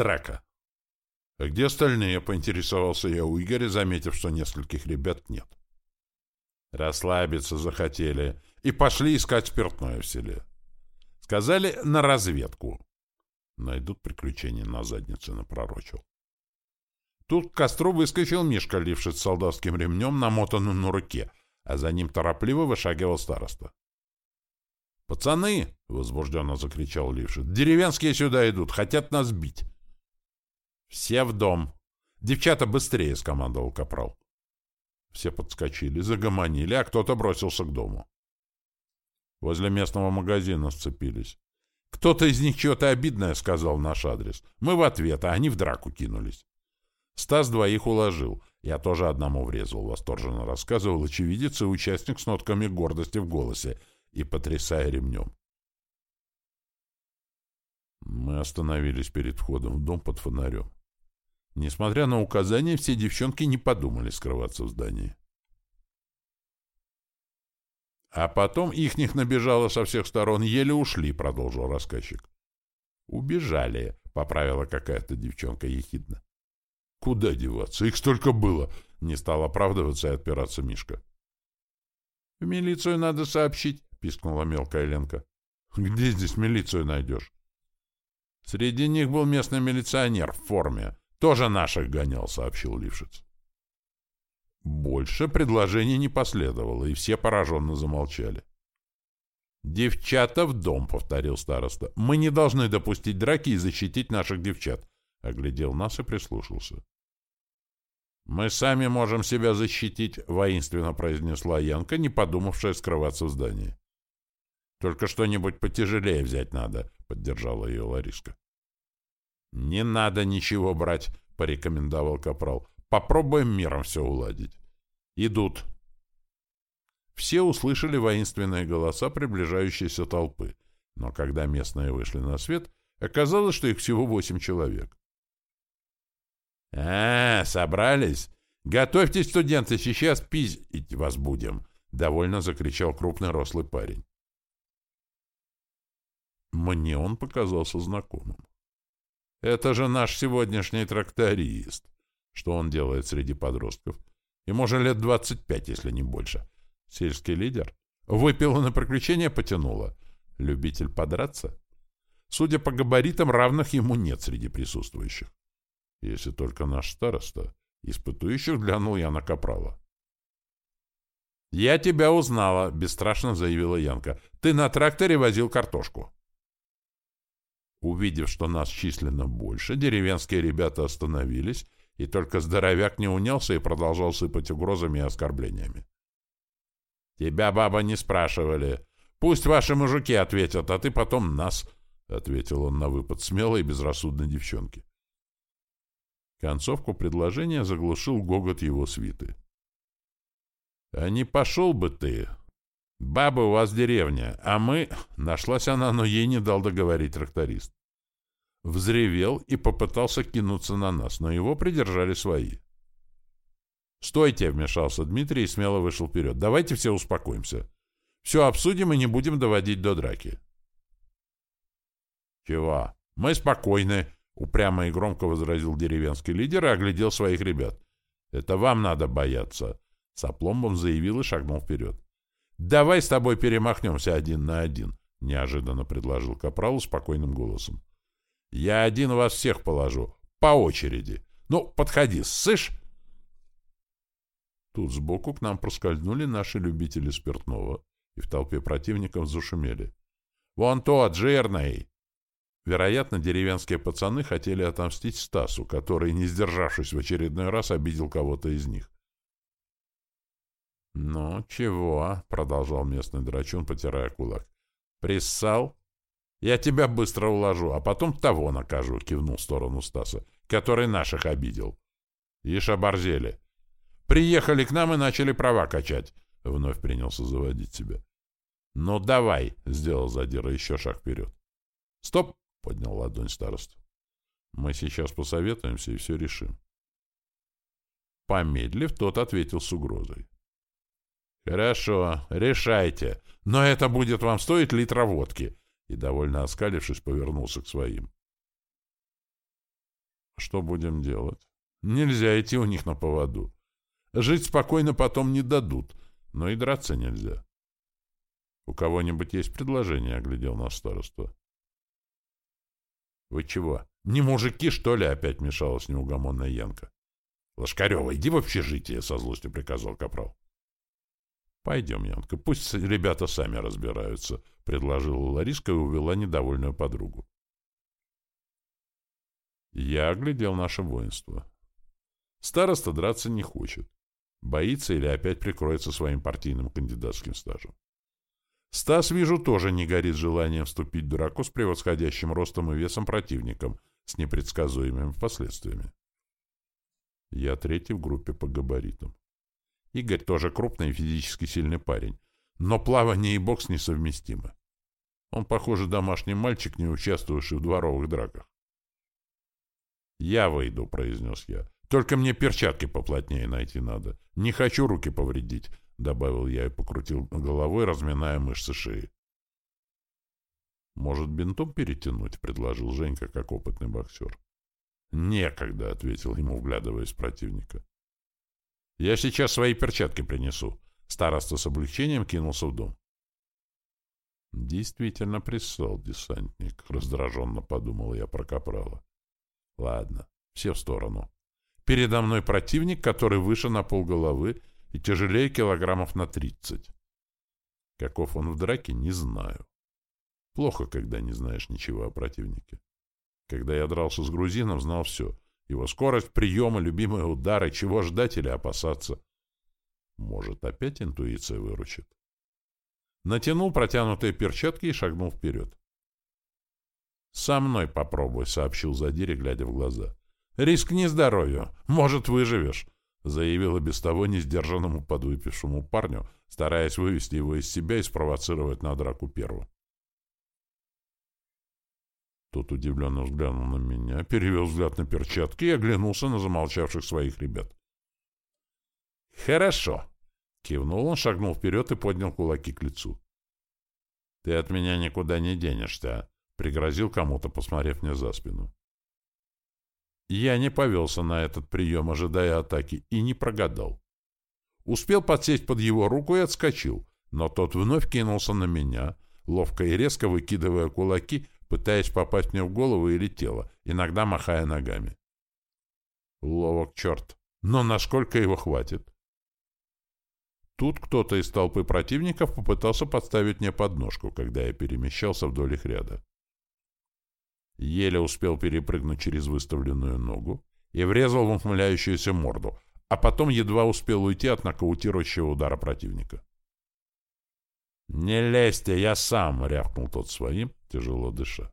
драка. «А где остальные?» — поинтересовался я у Игоря, заметив, что нескольких ребят нет. Расслабиться захотели и пошли искать спиртное в селе. Сказали на разведку. Найдут приключения на заднице, напророчил. Тут к костру выскочил Мишка, ливший с солдатским ремнем, намотанным на руке, а за ним торопливо вышагивал староста. «Пацаны!» — возбужденно закричал Лившин. «Деревенские сюда идут, хотят нас бить!» «Все в дом!» «Девчата, быстрее!» — скомандовал капрал. Все подскочили, загомонили, а кто-то бросился к дому. Возле местного магазина сцепились. Кто-то из них что-то обидное сказал наш адрес. Мы в ответ, а они в драку кинулись. Стас двоих уложил. Я тоже одному врезал, восторженно рассказывал очевидец и участник с нотками гордости в голосе и потрясая ремнем. Мы остановились перед входом в дом под фонарем. Несмотря на указания, все девчонки не подумали скрываться в здании. А потом ихних набежало со всех сторон, еле ушли, продолжил рассказчик. Убежали, поправила какая-то девчонка ехидно. Куда деваться? Их столько было, не стал оправдываться и отпираться Мишка. В милицию надо сообщить, пискнула мелкая Ленка. Где здесь милицию найдешь? Среди них был местный милиционер в форме. Тоже наших гонял, сообщил Лившиц. Больше предложений не последовало, и все пораженно замолчали. «Девчата в дом», — повторил староста. «Мы не должны допустить драки и защитить наших девчат», — оглядел нас и прислушался. «Мы сами можем себя защитить», — воинственно произнесла Янка, не подумавшая скрываться в здании. «Только что-нибудь потяжелее взять надо», — поддержала ее Лариска. «Не надо ничего брать», — порекомендовал Капрал. Попробуем миром все уладить. Идут. Все услышали воинственные голоса приближающейся толпы, но когда местные вышли на свет, оказалось, что их всего восемь человек. «А, собрались? Готовьтесь, студенты, сейчас пиздить вас будем!» — довольно закричал крупный рослый парень. Мне он показался знакомым. «Это же наш сегодняшний тракторист!» Что он делает среди подростков? Ему же лет 25, если не больше. Сельский лидер? Выпил и на приключения потянуло. Любитель подраться? Судя по габаритам, равных ему нет среди присутствующих. Если только наш староста. Испытующих глянул я на Капрала. «Я тебя узнала», — бесстрашно заявила Янка. «Ты на тракторе возил картошку». Увидев, что нас численно больше, деревенские ребята остановились и только здоровяк не унялся и продолжал сыпать угрозами и оскорблениями. «Тебя, баба, не спрашивали. Пусть ваши мужики ответят, а ты потом нас», — ответил он на выпад смелой и безрассудной девчонки. Концовку предложения заглушил гогот его свиты. «А не пошел бы ты! Баба у вас деревня, а мы...» Нашлась она, но ей не дал договорить тракторист взревел и попытался кинуться на нас, но его придержали свои. «Стойте!» — вмешался Дмитрий и смело вышел вперед. «Давайте все успокоимся. Все обсудим и не будем доводить до драки». «Чего? Мы спокойны!» — упрямо и громко возразил деревенский лидер и оглядел своих ребят. «Это вам надо бояться!» — с опломбом заявил и шагнул вперед. «Давай с тобой перемахнемся один на один!» — неожиданно предложил Капралу спокойным голосом. Я один вас всех положу. По очереди. Ну, подходи, ссышь!» Тут сбоку к нам проскользнули наши любители спиртного, и в толпе противников зашумели. «Вон тот, жирный!» Вероятно, деревенские пацаны хотели отомстить Стасу, который, не сдержавшись в очередной раз, обидел кого-то из них. «Ну, чего?» — продолжал местный драчун, потирая кулак. «Приссал?» Я тебя быстро уложу, а потом того накажу, — кивнул в сторону Стаса, — который наших обидел. Ишь оборзели. Приехали к нам и начали права качать. Вновь принялся заводить себя. Ну, давай, — сделал задира еще шаг вперед. Стоп, — поднял ладонь староста. Мы сейчас посоветуемся и все решим. Помедлив, тот ответил с угрозой. «Хорошо, решайте, но это будет вам стоить литра водки и, довольно оскалившись, повернулся к своим. Что будем делать? Нельзя идти у них на поводу. Жить спокойно потом не дадут, но и драться нельзя. У кого-нибудь есть предложение, оглядел на староста. Вы чего? Не мужики, что ли, опять мешалась неугомонная Янка. Лошкарева, иди в общежитие, со злостью приказал Капрал. Пойдем, Янка, пусть ребята сами разбираются, предложила Лариска и увела недовольную подругу. Я оглядел наше воинство. Староста драться не хочет. Боится или опять прикроется своим партийным кандидатским стажем. Стас, вижу, тоже не горит желанием вступить в драку с превосходящим ростом и весом противником с непредсказуемыми последствиями. Я третий в группе по габаритам. Игорь тоже крупный и физически сильный парень, но плавание и бокс несовместимы. Он, похоже, домашний мальчик, не участвующий в дворовых драках. «Я выйду», — произнес я. «Только мне перчатки поплотнее найти надо. Не хочу руки повредить», — добавил я и покрутил головой, разминая мышцы шеи. «Может, бинтом перетянуть?» — предложил Женька, как опытный боксер. «Некогда», — ответил ему, вглядываясь в противника. «Я сейчас свои перчатки принесу». Староста с облегчением кинулся в дом. «Действительно прислал десантник», — раздраженно подумал я про капрала. «Ладно, все в сторону. Передо мной противник, который выше на полголовы и тяжелее килограммов на тридцать. Каков он в драке, не знаю. Плохо, когда не знаешь ничего о противнике. Когда я дрался с грузином, знал все. Его скорость приема, любимые удары, чего ждать или опасаться. Может, опять интуиция выручит. Натянул протянутые перчатки и шагнул вперед. «Со мной попробуй», — сообщил Задире, глядя в глаза. «Рискни здоровью. Может, выживешь», — заявил и без того несдержанному подвыпившему парню, стараясь вывести его из себя и спровоцировать на драку первым. Тот удивленно взглянул на меня, перевел взгляд на перчатки и оглянулся на замолчавших своих ребят. «Хорошо!» — кивнул он, шагнул вперед и поднял кулаки к лицу. «Ты от меня никуда не денешься», — пригрозил кому-то, посмотрев мне за спину. Я не повелся на этот прием, ожидая атаки, и не прогадал. Успел подсесть под его руку и отскочил, но тот вновь кинулся на меня, ловко и резко выкидывая кулаки, пытаясь попасть мне в голову или тело, иногда махая ногами. Ловок черт! Но насколько его хватит? Тут кто-то из толпы противников попытался подставить мне подножку, когда я перемещался вдоль их ряда. Еле успел перепрыгнуть через выставленную ногу и врезал в ухмыляющуюся морду, а потом едва успел уйти от нокаутирующего удара противника. «Не лезьте, я сам!» — рявкнул тот своим, тяжело дыша.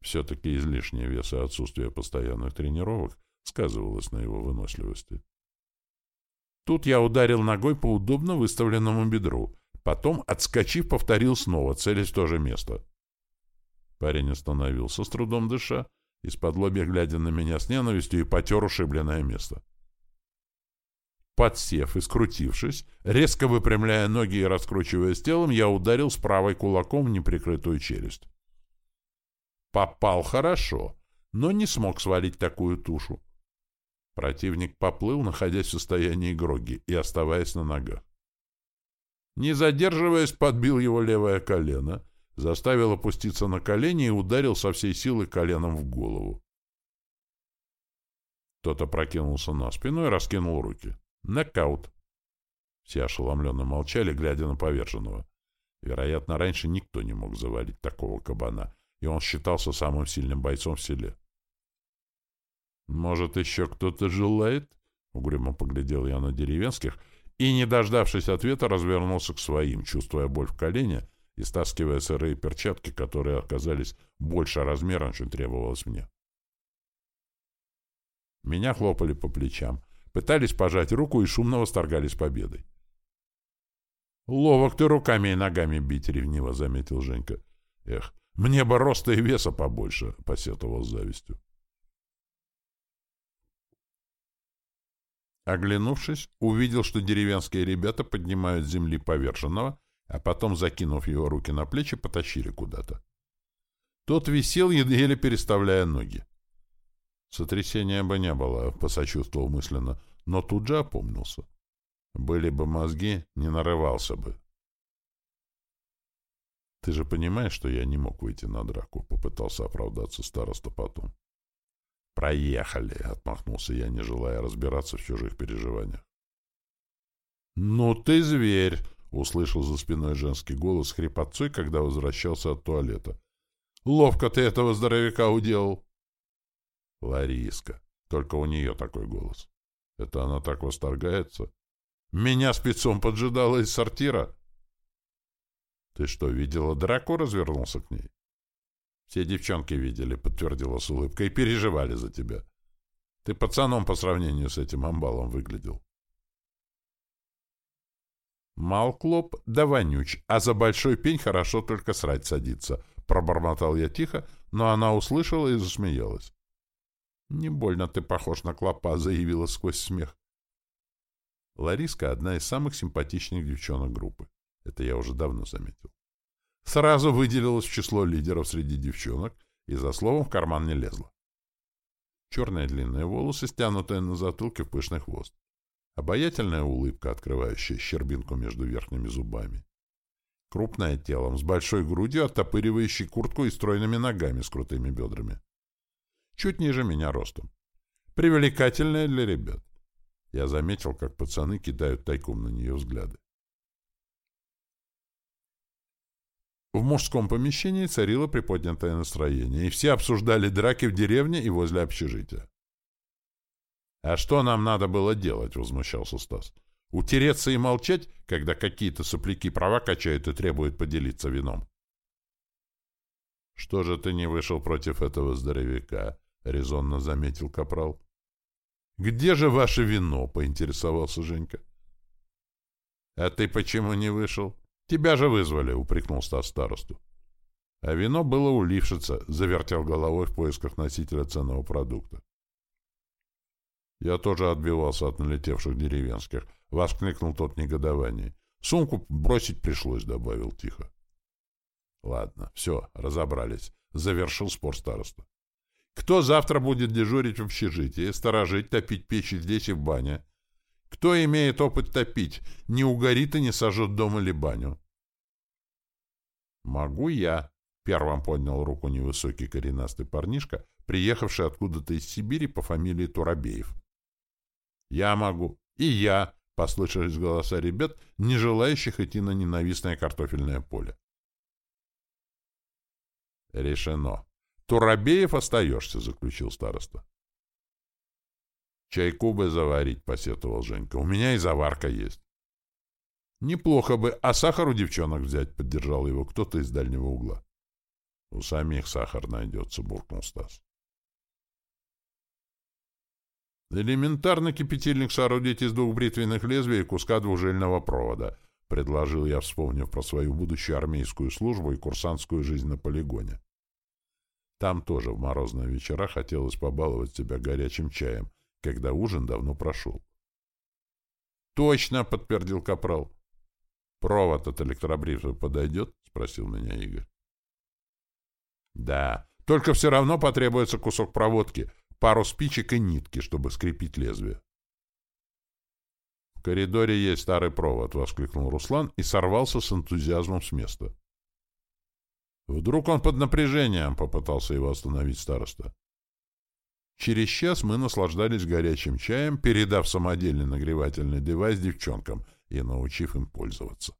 Все-таки излишний вес и отсутствие постоянных тренировок сказывалось на его выносливости. Тут я ударил ногой по удобно выставленному бедру, потом, отскочив, повторил снова, целясь в то же место. Парень остановился, с трудом дыша, из-под лобья глядя на меня с ненавистью и потер ушибленное место. Подсев и скрутившись, резко выпрямляя ноги и раскручиваясь телом, я ударил с правой кулаком в неприкрытую челюсть. Попал хорошо, но не смог свалить такую тушу. Противник поплыл, находясь в состоянии гроги и оставаясь на ногах. Не задерживаясь, подбил его левое колено, заставил опуститься на колени и ударил со всей силы коленом в голову. Тот опрокинулся на спину и раскинул руки. Нокаут. Все ошеломленно молчали, глядя на поверженного. Вероятно, раньше никто не мог завалить такого кабана, и он считался самым сильным бойцом в селе. «Может, еще кто-то желает?» — угрюмо поглядел я на деревенских и, не дождавшись ответа, развернулся к своим, чувствуя боль в колене и стаскивая сырые перчатки, которые оказались больше размером, чем требовалось мне. Меня хлопали по плечам, Пытались пожать руку и шумно восторгались победой. «Ловок ты руками и ногами бить», — ревниво заметил Женька. «Эх, мне бы роста и веса побольше», — посетовал с завистью. Оглянувшись, увидел, что деревенские ребята поднимают с земли поверженного, а потом, закинув его руки на плечи, потащили куда-то. Тот висел, еле переставляя ноги. Сотрясения бы не было, посочувствовал мысленно, но тут же опомнился. Были бы мозги, не нарывался бы. Ты же понимаешь, что я не мог выйти на драку, попытался оправдаться староста потом. Проехали, отмахнулся я, не желая разбираться в чужих переживаниях. Ну ты зверь, услышал за спиной женский голос хрипотцой, когда возвращался от туалета. Ловко ты этого здоровяка уделал. Лариска. Только у нее такой голос. Это она так восторгается? Меня спецом поджидала из сортира? Ты что, видела драку? Развернулся к ней. Все девчонки видели, подтвердила с улыбкой, и переживали за тебя. Ты пацаном по сравнению с этим амбалом выглядел. Мал клоп, да вонюч, а за большой пень хорошо только срать садится. Пробормотал я тихо, но она услышала и засмеялась. «Не больно ты похож на клопа», — заявила сквозь смех. Лариска — одна из самых симпатичных девчонок группы. Это я уже давно заметил. Сразу выделилась в число лидеров среди девчонок и за словом в карман не лезла. Черные длинные волосы, стянутые на затылке в пышный хвост. Обаятельная улыбка, открывающая щербинку между верхними зубами. Крупное телом, с большой грудью, оттопыривающей куртку и стройными ногами с крутыми бедрами чуть ниже меня ростом. Привлекательная для ребят. Я заметил, как пацаны кидают тайком на нее взгляды. В мужском помещении царило приподнятое настроение, и все обсуждали драки в деревне и возле общежития. «А что нам надо было делать?» — возмущался Стас. «Утереться и молчать, когда какие-то сопляки права качают и требуют поделиться вином?» «Что же ты не вышел против этого здоровяка?» — резонно заметил Капрал. — Где же ваше вино? — поинтересовался Женька. — А ты почему не вышел? Тебя же вызвали, — упрекнул Стас старосту. А вино было у Лившица, завертел головой в поисках носителя ценного продукта. Я тоже отбивался от налетевших деревенских. Воскликнул тот негодование. Сумку бросить пришлось, добавил тихо. Ладно, все, разобрались. Завершил спор староста. Кто завтра будет дежурить в общежитии, сторожить, топить печи здесь и в бане? Кто имеет опыт топить, не угорит и не сожжет дом или баню? «Могу я», — первым поднял руку невысокий коренастый парнишка, приехавший откуда-то из Сибири по фамилии Турабеев. «Я могу. И я», — послышались голоса ребят, не желающих идти на ненавистное картофельное поле. «Решено. Турабеев остаешься, — заключил староста. Чайку бы заварить, — посетовал Женька. У меня и заварка есть. Неплохо бы, а сахар у девчонок взять, — поддержал его кто-то из дальнего угла. У самих сахар найдется, — буркнул Стас. Элементарно кипятильник соорудить из двух бритвенных лезвий и куска двужильного провода, — предложил я, вспомнив про свою будущую армейскую службу и курсантскую жизнь на полигоне. Там тоже в морозные вечера хотелось побаловать себя горячим чаем, когда ужин давно прошел. «Точно!» — подтвердил Капрал. «Провод от электробрифа подойдет?» — спросил меня Игорь. «Да, только все равно потребуется кусок проводки, пару спичек и нитки, чтобы скрепить лезвие». «В коридоре есть старый провод», — воскликнул Руслан и сорвался с энтузиазмом с места. Вдруг он под напряжением, попытался его остановить староста. Через час мы наслаждались горячим чаем, передав самодельный нагревательный девайс девчонкам и научив им пользоваться.